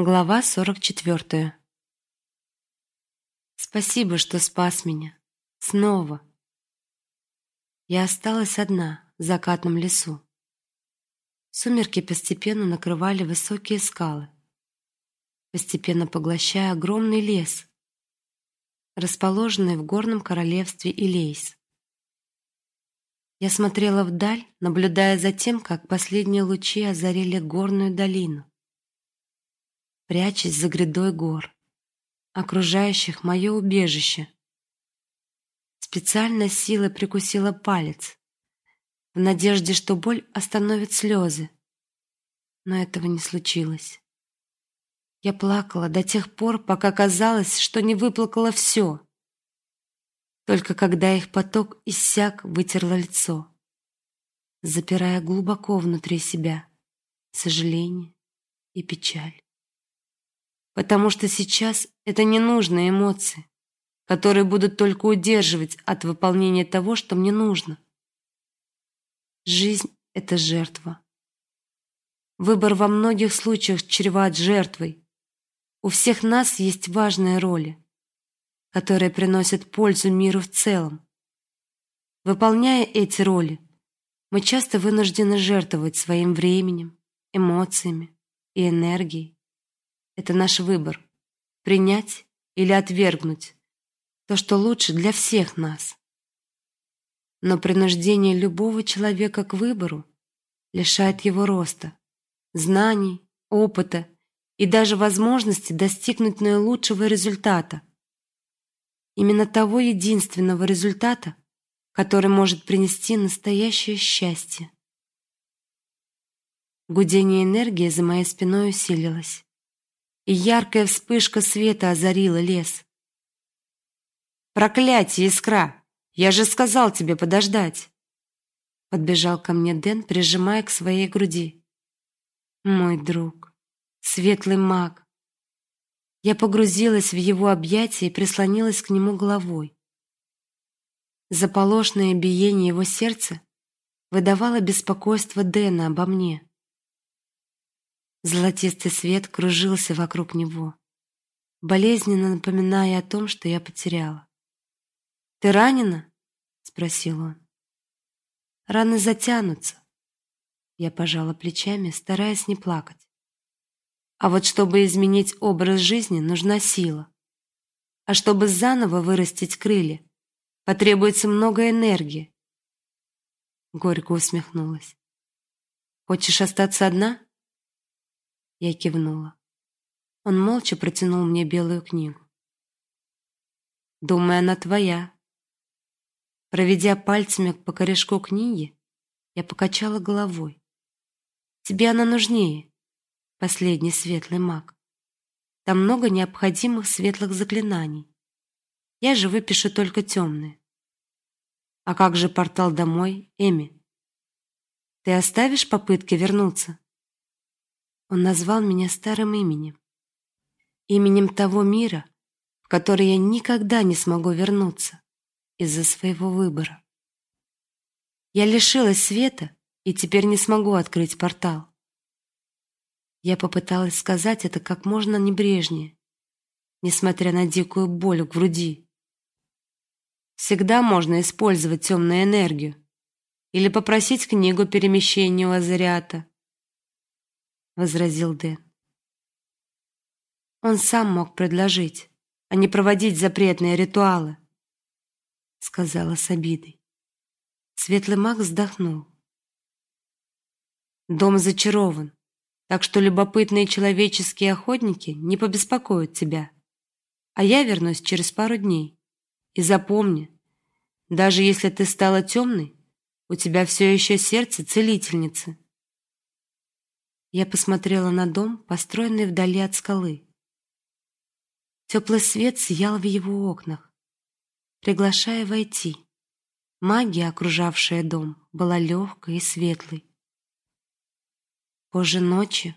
Глава сорок четвертая. Спасибо, что спас меня. Снова. Я осталась одна в закатном лесу. Сумерки постепенно накрывали высокие скалы, постепенно поглощая огромный лес, расположенный в горном королевстве Илейс. Я смотрела вдаль, наблюдая за тем, как последние лучи озарили горную долину прячась за грядой гор, окружающих мое убежище. Специально силой прикусила палец, в надежде, что боль остановит слезы. Но этого не случилось. Я плакала до тех пор, пока казалось, что не выплакала все. Только когда их поток иссяк, вытерла лицо, запирая глубоко внутри себя сожаление и печаль потому что сейчас это ненужные эмоции, которые будут только удерживать от выполнения того, что мне нужно. Жизнь это жертва. Выбор во многих случаях чреват жертвой. У всех нас есть важные роли, которые приносят пользу миру в целом. Выполняя эти роли, мы часто вынуждены жертвовать своим временем, эмоциями и энергией. Это наш выбор принять или отвергнуть то, что лучше для всех нас. Но принуждение любого человека к выбору лишает его роста, знаний, опыта и даже возможности достигнуть наилучшего результата. Именно того единственного результата, который может принести настоящее счастье. Гудение энергии за моей спиной усилилось и яркая вспышка света озарила лес. Проклятие, искра! Я же сказал тебе подождать. Подбежал ко мне Дэн, прижимая к своей груди. Мой друг, светлый маг. Я погрузилась в его объятия и прислонилась к нему головой. Заполошное биение его сердца выдавало беспокойство Дэна обо мне. Золотистый свет кружился вокруг него, болезненно напоминая о том, что я потеряла. Ты ранена? спросил он. Раны затянутся. Я пожала плечами, стараясь не плакать. А вот чтобы изменить образ жизни, нужна сила. А чтобы заново вырастить крылья, потребуется много энергии. Горько усмехнулась. Хочешь остаться одна? Я кивнула. Он молча протянул мне белую книгу. Думаю, она твоя. Проведя пальцами по корешку книги, я покачала головой. Тебе она нужнее, последний светлый маг. Там много необходимых светлых заклинаний. Я же выпишу только темные. А как же портал домой, Эми? Ты оставишь попытки вернуться? Он назвал меня старым именем, именем того мира, в который я никогда не смогу вернуться из-за своего выбора. Я лишилась света и теперь не смогу открыть портал. Я попыталась сказать это как можно небрежнее, несмотря на дикую боль в груди. Всегда можно использовать темную энергию или попросить книгу перемещения у Азариата возразил Дэн. Он сам мог предложить, а не проводить запретные ритуалы, сказала с обидой. Светлый маг вздохнул. Дом зачарован, так что любопытные человеческие охотники не побеспокоят тебя. А я вернусь через пару дней. И запомни, даже если ты стала темной, у тебя все еще сердце целительницы. Я посмотрела на дом, построенный вдали от скалы. Теплый свет сиял в его окнах, приглашая войти. Магия, окружавшая дом, была легкой и светлой. Позже ночью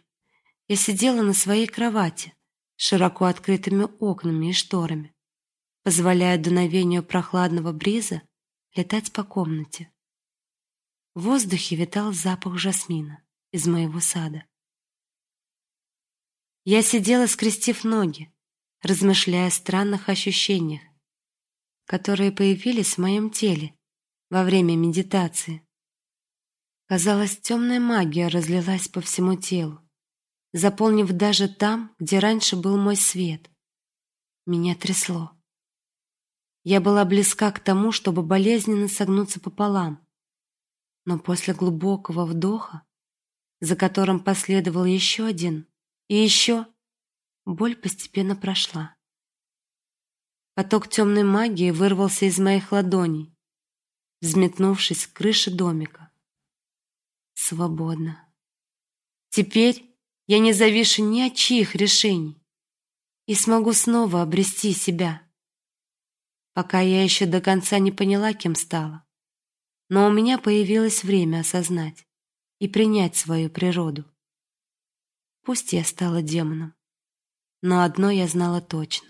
я сидела на своей кровати, широко открытыми окнами и шторами, позволяя дуновению прохладного бриза летать по комнате. В воздухе витал запах жасмина из моего сада. Я сидела, скрестив ноги, размышляя о странных ощущениях, которые появились в моем теле во время медитации. Казалось, темная магия разлилась по всему телу, заполнив даже там, где раньше был мой свет. Меня трясло. Я была близка к тому, чтобы болезненно согнуться пополам. Но после глубокого вдоха, за которым последовал еще один и еще, боль постепенно прошла. Поток темной магии вырвался из моих ладоней, взметнувшись к крыше домика. Свободно. Теперь я не завишу ни от чьих решений и смогу снова обрести себя. Пока я еще до конца не поняла, кем стала. Но у меня появилось время осознать и принять свою природу. Пусть я стала демоном, но одно я знала точно.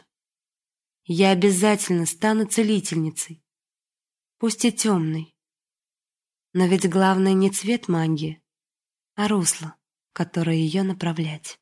Я обязательно стану целительницей, пусть и темной. Но ведь главное не цвет магии, а русло, которое ее направлять.